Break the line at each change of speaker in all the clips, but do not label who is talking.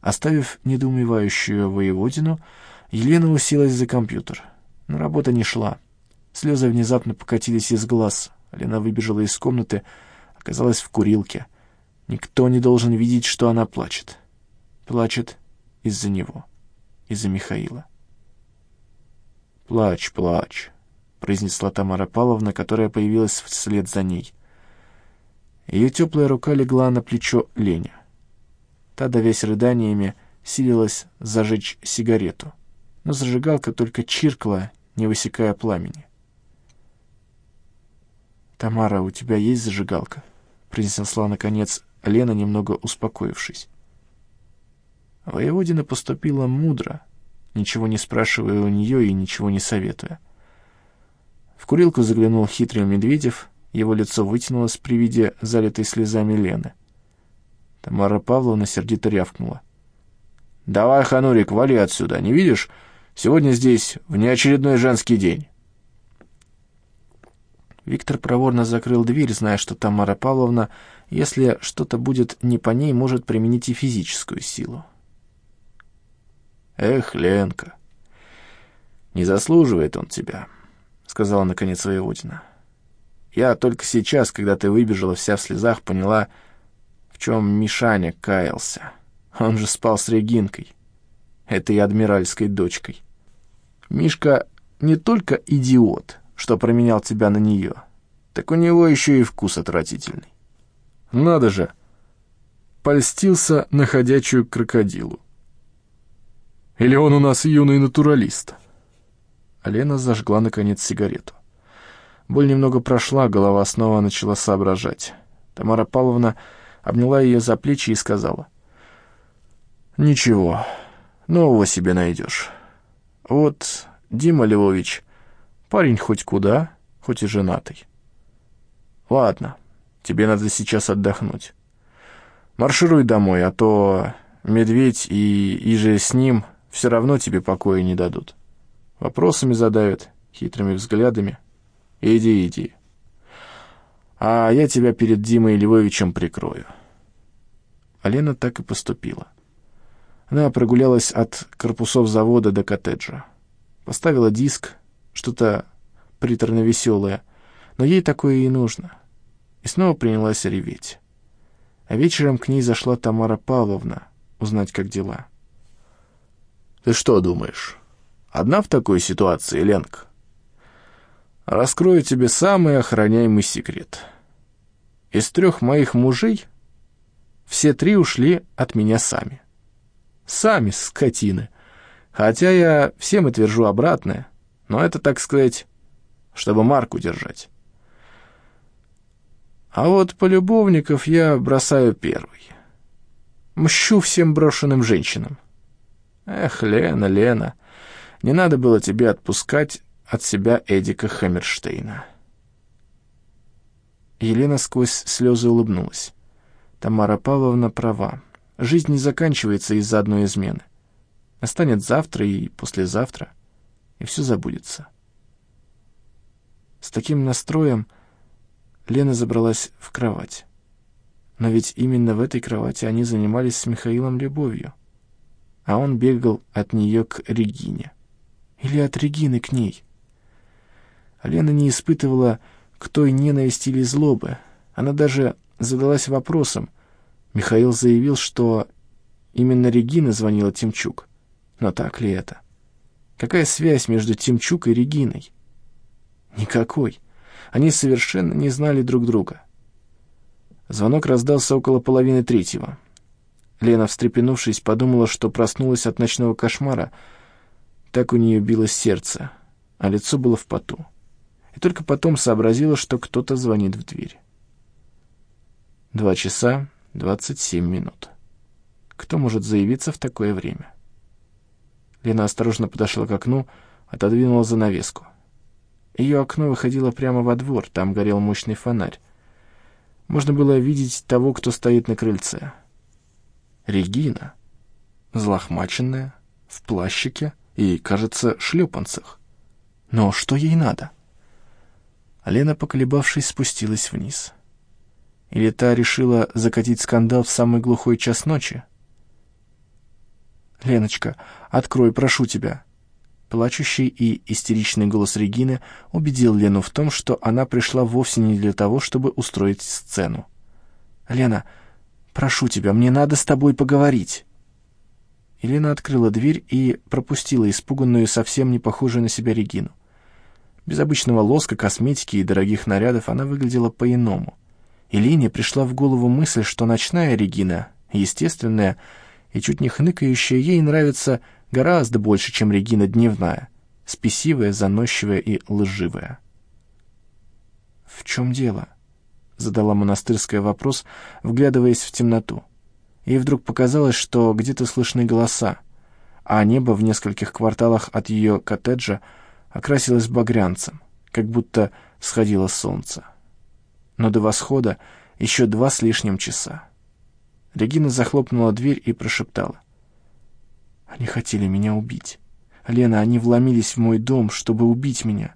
Оставив недоумевающую воеводину, Елена уселась за компьютер. Но работа не шла. Слезы внезапно покатились из глаз. Лена выбежала из комнаты, оказалась в курилке. Никто не должен видеть, что она плачет. Плачет из-за него, из-за Михаила. «Плачь, плачь», — произнесла Тамара Павловна, которая появилась вслед за ней. Ее теплая рука легла на плечо Леня. Та, давясь рыданиями, силилась зажечь сигарету, но зажигалка только чиркала, не высекая пламени. «Тамара, у тебя есть зажигалка?» — произнесла, наконец, Лена, немного успокоившись. Воеводина поступила мудро, ничего не спрашивая у нее и ничего не советуя. В курилку заглянул хитрый Медведев, его лицо вытянулось при виде залитой слезами Лены. Тамара Павловна сердито рявкнула. «Давай, Ханурик, вали отсюда, не видишь? Сегодня здесь внеочередной женский день». Виктор проворно закрыл дверь, зная, что Тамара Павловна, если что-то будет не по ней, может применить и физическую силу. «Эх, Ленка, не заслуживает он тебя», — сказала наконец воеводина. «Я только сейчас, когда ты выбежала вся в слезах, поняла, в чем Мишаня каялся. Он же спал с Регинкой, этой адмиральской дочкой. Мишка не только идиот, что променял тебя на нее, так у него еще и вкус отвратительный. Надо же, польстился на ходячую крокодилу. Или он у нас юный натуралист? Алена зажгла, наконец, сигарету. Боль немного прошла, голова снова начала соображать. Тамара Павловна обняла ее за плечи и сказала. «Ничего, нового себе найдешь. Вот Дима Львович Парень хоть куда, хоть и женатый. Ладно, тебе надо сейчас отдохнуть. Маршируй домой, а то медведь и, и же с ним все равно тебе покоя не дадут. Вопросами задают, хитрыми взглядами. Иди, иди. А я тебя перед Димой Львовичем прикрою. Алена так и поступила. Она прогулялась от корпусов завода до коттеджа. Поставила диск, что-то приторно-веселое, но ей такое и нужно. И снова принялась реветь. А вечером к ней зашла Тамара Павловна узнать, как дела. «Ты что думаешь, одна в такой ситуации, Ленка?» «Раскрою тебе самый охраняемый секрет. Из трех моих мужей все три ушли от меня сами. Сами, скотины. Хотя я всем и твержу обратное» но это, так сказать, чтобы марку держать. А вот полюбовников я бросаю первый. Мщу всем брошенным женщинам. Эх, Лена, Лена, не надо было тебе отпускать от себя Эдика Хаммерштейна. Елена сквозь слезы улыбнулась. Тамара Павловна права. Жизнь не заканчивается из-за одной измены. Настанет завтра и послезавтра и все забудется. С таким настроем Лена забралась в кровать. Но ведь именно в этой кровати они занимались с Михаилом любовью. А он бегал от нее к Регине. Или от Регины к ней. Лена не испытывала к той ненависти или злобы. Она даже задалась вопросом. Михаил заявил, что именно Регина звонила Тимчук. Но так ли это? Какая связь между Тимчук и Региной? Никакой. Они совершенно не знали друг друга. Звонок раздался около половины третьего. Лена, встрепенувшись, подумала, что проснулась от ночного кошмара. Так у нее билось сердце, а лицо было в поту. И только потом сообразила, что кто-то звонит в дверь. Два часа двадцать семь минут. Кто может заявиться в такое время? Лена осторожно подошла к окну, отодвинула занавеску. Ее окно выходило прямо во двор, там горел мощный фонарь. Можно было видеть того, кто стоит на крыльце. Регина, злохмаченная, в плащике и, кажется, шлепанцах. Но что ей надо? Лена, поколебавшись, спустилась вниз. Или та решила закатить скандал в самый глухой час ночи? «Леночка, открой, прошу тебя». Плачущий и истеричный голос Регины убедил Лену в том, что она пришла вовсе не для того, чтобы устроить сцену. «Лена, прошу тебя, мне надо с тобой поговорить». Елена открыла дверь и пропустила испуганную, совсем не похожую на себя Регину. Без обычного лоска, косметики и дорогих нарядов она выглядела по-иному. Елене пришла в голову мысль, что ночная Регина, естественная и чуть не хныкающая, ей нравится гораздо больше, чем Регина дневная, спесивая, заносчивая и лживая. «В чем дело?» — задала монастырская вопрос, вглядываясь в темноту. Ей вдруг показалось, что где-то слышны голоса, а небо в нескольких кварталах от ее коттеджа окрасилось багрянцем, как будто сходило солнце. Но до восхода еще два с лишним часа. Регина захлопнула дверь и прошептала. «Они хотели меня убить. Лена, они вломились в мой дом, чтобы убить меня».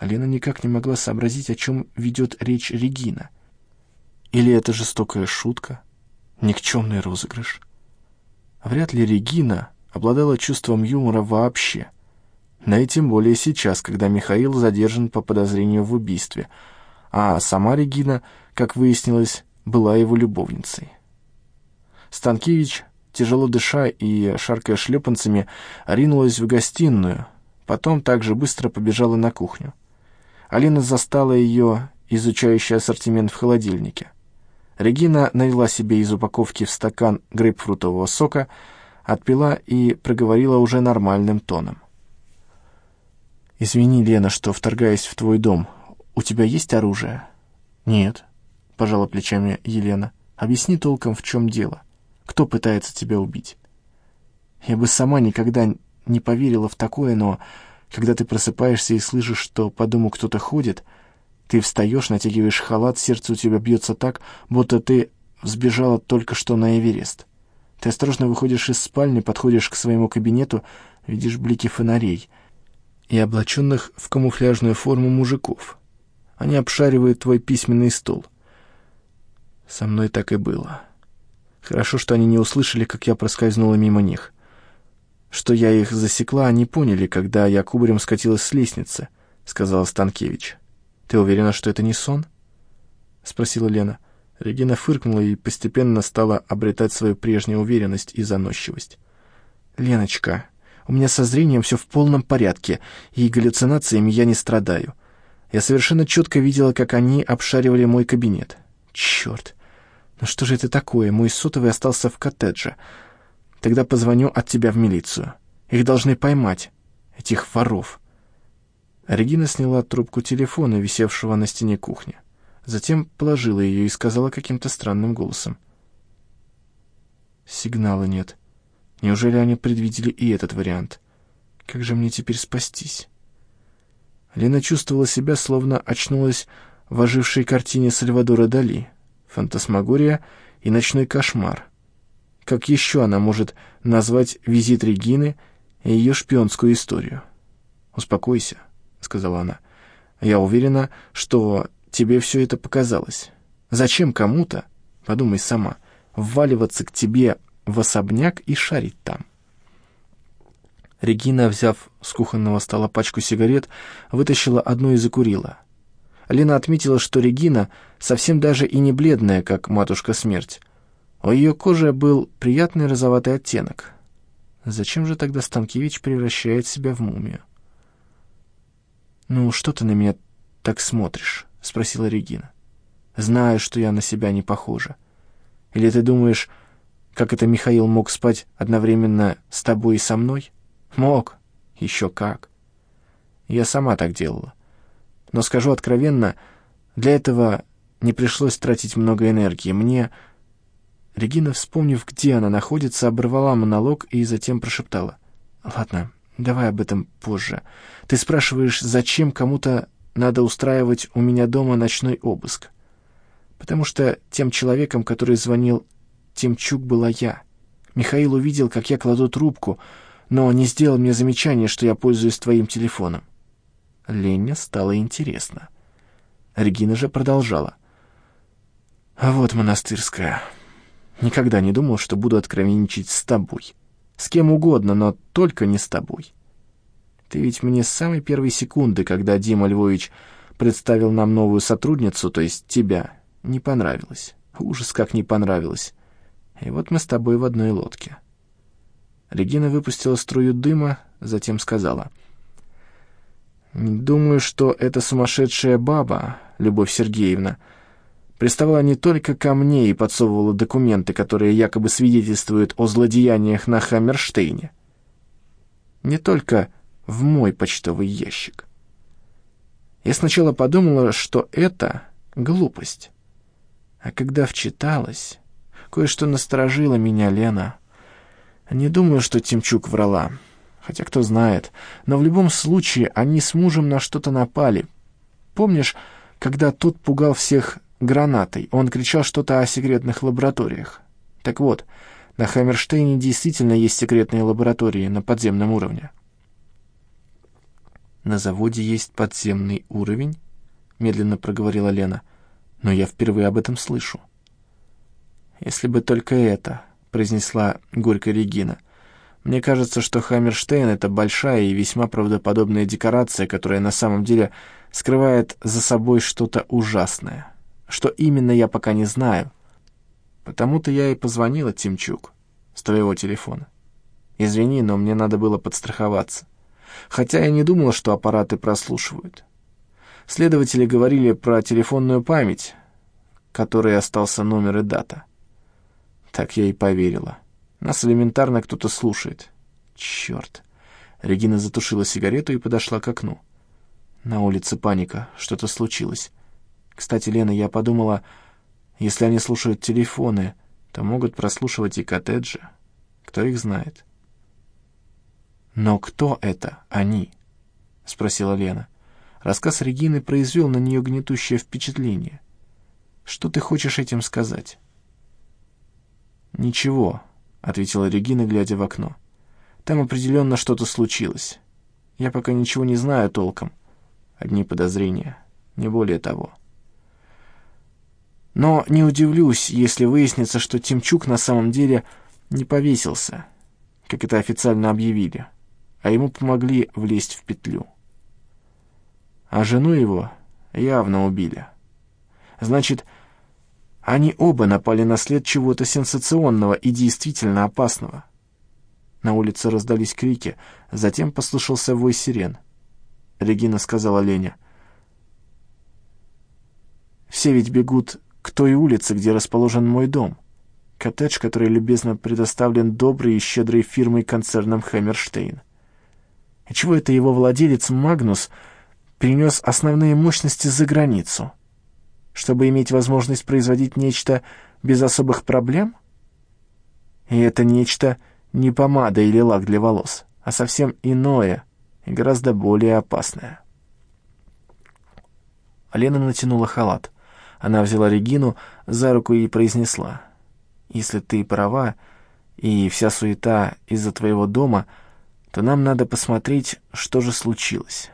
А Лена никак не могла сообразить, о чем ведет речь Регина. Или это жестокая шутка, никчемный розыгрыш. Вряд ли Регина обладала чувством юмора вообще. Да и тем более сейчас, когда Михаил задержан по подозрению в убийстве, а сама Регина, как выяснилось, была его любовницей. Станкевич, тяжело дыша и шаркая шлепанцами, ринулась в гостиную, потом также быстро побежала на кухню. Алина застала ее, изучающий ассортимент в холодильнике. Регина налила себе из упаковки в стакан грейпфрутового сока, отпила и проговорила уже нормальным тоном. «Извини, Лена, что вторгаюсь в твой дом. У тебя есть оружие?» «Нет», — пожала плечами Елена. «Объясни толком, в чем дело». Кто пытается тебя убить? Я бы сама никогда не поверила в такое, но когда ты просыпаешься и слышишь, что по дому кто-то ходит, ты встаешь, натягиваешь халат, сердце у тебя бьется так, будто ты взбежала только что на Эверест. Ты осторожно выходишь из спальни, подходишь к своему кабинету, видишь блики фонарей и облаченных в камуфляжную форму мужиков. Они обшаривают твой письменный стол. Со мной так и было. Хорошо, что они не услышали, как я проскользнула мимо них. Что я их засекла, они поняли, когда я кубарем скатилась с лестницы, — сказала Станкевич. «Ты уверена, что это не сон?» — спросила Лена. Регина фыркнула и постепенно стала обретать свою прежнюю уверенность и заносчивость. «Леночка, у меня со зрением все в полном порядке, и галлюцинациями я не страдаю. Я совершенно четко видела, как они обшаривали мой кабинет. Черт! «Ну что же это такое? Мой сотовый остался в коттедже. Тогда позвоню от тебя в милицию. Их должны поймать, этих воров». Регина сняла трубку телефона, висевшего на стене кухни. Затем положила ее и сказала каким-то странным голосом. «Сигнала нет. Неужели они предвидели и этот вариант? Как же мне теперь спастись?» Лена чувствовала себя, словно очнулась в ожившей картине Сальвадора Дали — фантасмагория и ночной кошмар. Как еще она может назвать визит Регины и ее шпионскую историю? «Успокойся», — сказала она. «Я уверена, что тебе все это показалось. Зачем кому-то, подумай сама, вваливаться к тебе в особняк и шарить там?» Регина, взяв с кухонного стола пачку сигарет, вытащила одну и закурила — Лена отметила, что Регина совсем даже и не бледная, как матушка смерть. У ее кожи был приятный розоватый оттенок. Зачем же тогда Станкевич превращает себя в мумию? «Ну, что ты на меня так смотришь?» — спросила Регина. «Знаю, что я на себя не похожа. Или ты думаешь, как это Михаил мог спать одновременно с тобой и со мной? Мог. Еще как. Я сама так делала. Но скажу откровенно, для этого не пришлось тратить много энергии. Мне... Регина, вспомнив, где она находится, оборвала монолог и затем прошептала. «Ладно, давай об этом позже. Ты спрашиваешь, зачем кому-то надо устраивать у меня дома ночной обыск? Потому что тем человеком, который звонил Тимчук, была я. Михаил увидел, как я кладу трубку, но не сделал мне замечания, что я пользуюсь твоим телефоном. Лене стало интересно. Регина же продолжала. «А вот монастырская. Никогда не думал, что буду откровенничать с тобой. С кем угодно, но только не с тобой. Ты ведь мне с самой первой секунды, когда Дима Львович представил нам новую сотрудницу, то есть тебя, не понравилось. Ужас, как не понравилось. И вот мы с тобой в одной лодке. Регина выпустила струю дыма, затем сказала. «Думаю, что эта сумасшедшая баба, Любовь Сергеевна, приставала не только ко мне и подсовывала документы, которые якобы свидетельствуют о злодеяниях на Хаммерштейне. Не только в мой почтовый ящик. Я сначала подумала, что это глупость. А когда вчиталась, кое-что насторожило меня, Лена. Не думаю, что Тимчук врала. Хотя кто знает. Но в любом случае они с мужем на что-то напали. Помнишь, когда тот пугал всех гранатой, он кричал что-то о секретных лабораториях? Так вот, на Хаммерштейне действительно есть секретные лаборатории на подземном уровне. «На заводе есть подземный уровень?» — медленно проговорила Лена. «Но я впервые об этом слышу». «Если бы только это», — произнесла горько Регина. «Мне кажется, что Хаммерштейн — это большая и весьма правдоподобная декорация, которая на самом деле скрывает за собой что-то ужасное. Что именно, я пока не знаю. Потому-то я и позвонила Тимчук с твоего телефона. Извини, но мне надо было подстраховаться. Хотя я не думала, что аппараты прослушивают. Следователи говорили про телефонную память, которой остался номер и дата. Так я и поверила. Нас элементарно кто-то слушает. Черт. Регина затушила сигарету и подошла к окну. На улице паника, что-то случилось. Кстати, Лена, я подумала, если они слушают телефоны, то могут прослушивать и коттеджи. Кто их знает? «Но кто это они?» — спросила Лена. Рассказ Регины произвел на нее гнетущее впечатление. «Что ты хочешь этим сказать?» «Ничего», — ответила Регина, глядя в окно. «Там определенно что-то случилось. Я пока ничего не знаю толком. Одни подозрения, не более того». Но не удивлюсь, если выяснится, что Тимчук на самом деле не повесился, как это официально объявили а ему помогли влезть в петлю. А жену его явно убили. Значит, они оба напали на след чего-то сенсационного и действительно опасного. На улице раздались крики, затем послышался вой сирен. Регина сказала Лене. «Все ведь бегут к той улице, где расположен мой дом. Коттедж, который любезно предоставлен доброй и щедрой фирмой концерном Хэмерштейн. И чего это его владелец Магнус перенес основные мощности за границу? Чтобы иметь возможность производить нечто без особых проблем? И это нечто не помада или лак для волос, а совсем иное и гораздо более опасное. Лена натянула халат. Она взяла Регину за руку и произнесла. «Если ты права, и вся суета из-за твоего дома — то нам надо посмотреть, что же случилось».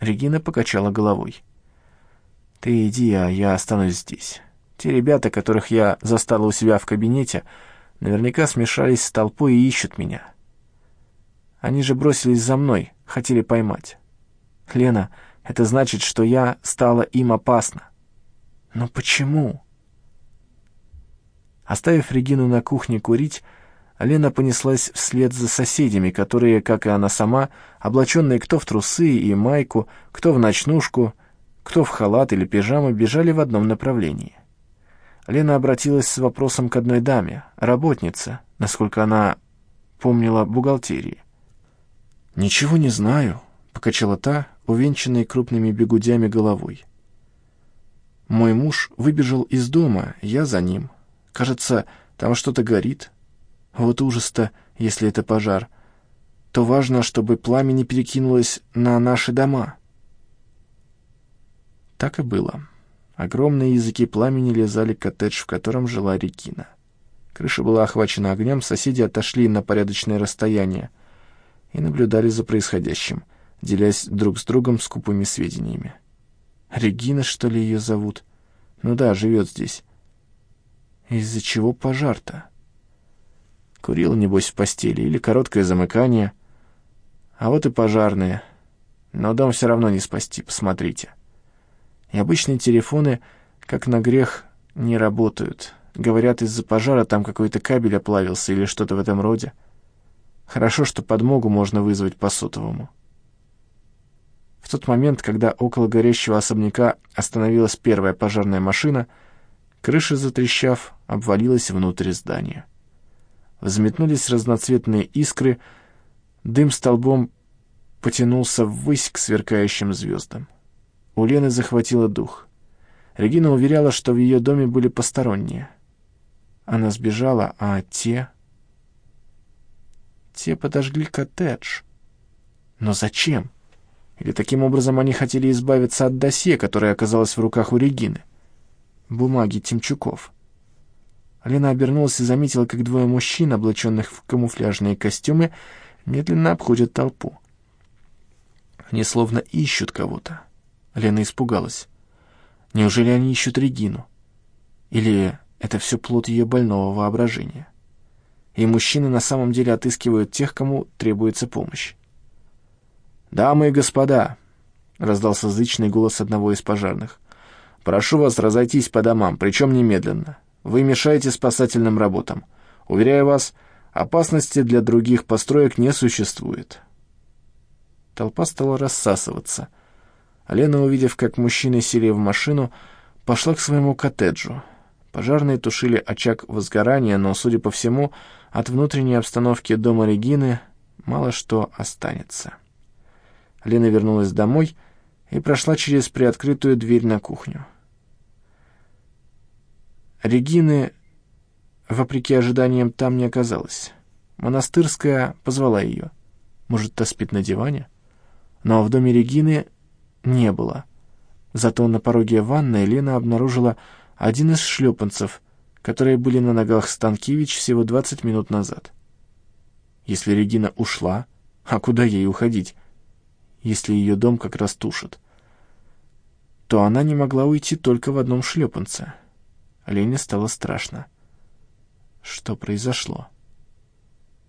Регина покачала головой. «Ты иди, а я останусь здесь. Те ребята, которых я застала у себя в кабинете, наверняка смешались с толпой и ищут меня. Они же бросились за мной, хотели поймать. Лена, это значит, что я стала им опасна. Но почему?» Оставив Регину на кухне курить, Лена понеслась вслед за соседями, которые, как и она сама, облаченные кто в трусы и майку, кто в ночнушку, кто в халат или пижаму, бежали в одном направлении. Лена обратилась с вопросом к одной даме, работнице, насколько она помнила бухгалтерии. «Ничего не знаю», — покачала та, увенчанной крупными бегудями головой. «Мой муж выбежал из дома, я за ним. Кажется, там что-то горит». Вот ужас-то, если это пожар. То важно, чтобы пламя не перекинулось на наши дома. Так и было. Огромные языки пламени лезали к коттедж, в котором жила Регина. Крыша была охвачена огнем, соседи отошли на порядочное расстояние и наблюдали за происходящим, делясь друг с другом скупыми сведениями. Регина, что ли, ее зовут? Ну да, живет здесь. Из-за чего пожар-то? Курила, небось, в постели, или короткое замыкание. А вот и пожарные. Но дом все равно не спасти, посмотрите. И обычные телефоны, как на грех, не работают. Говорят, из-за пожара там какой-то кабель оплавился или что-то в этом роде. Хорошо, что подмогу можно вызвать по сотовому. В тот момент, когда около горящего особняка остановилась первая пожарная машина, крыша, затрещав, обвалилась внутрь здания. Взметнулись разноцветные искры, дым столбом потянулся ввысь к сверкающим звездам. У Лены захватило дух. Регина уверяла, что в ее доме были посторонние. Она сбежала, а те... Те подожгли коттедж. Но зачем? Или таким образом они хотели избавиться от досье, которое оказалось в руках у Регины? Бумаги Тимчуков. Лена обернулась и заметила, как двое мужчин, облаченных в камуфляжные костюмы, медленно обходят толпу. Они словно ищут кого-то. Лена испугалась. Неужели они ищут Регину? Или это все плод ее больного воображения? И мужчины на самом деле отыскивают тех, кому требуется помощь. «Дамы и господа!» — раздался зычный голос одного из пожарных. «Прошу вас разойтись по домам, причем немедленно. Вы мешаете спасательным работам. Уверяю вас, опасности для других построек не существует». Толпа стала рассасываться. Лена, увидев, как мужчины сели в машину, пошла к своему коттеджу. Пожарные тушили очаг возгорания, но, судя по всему, от внутренней обстановки дома Регины мало что останется. Лена вернулась домой и прошла через приоткрытую дверь на кухню. Регины, вопреки ожиданиям, там не оказалось. Монастырская позвала ее. Может, та спит на диване? Но в доме Регины не было. Зато на пороге ванной Лена обнаружила один из шлепанцев, которые были на ногах Станкевич всего 20 минут назад. Если Регина ушла, а куда ей уходить? если ее дом как раз тушат, то она не могла уйти только в одном шлепанце. Лене стало страшно. Что произошло?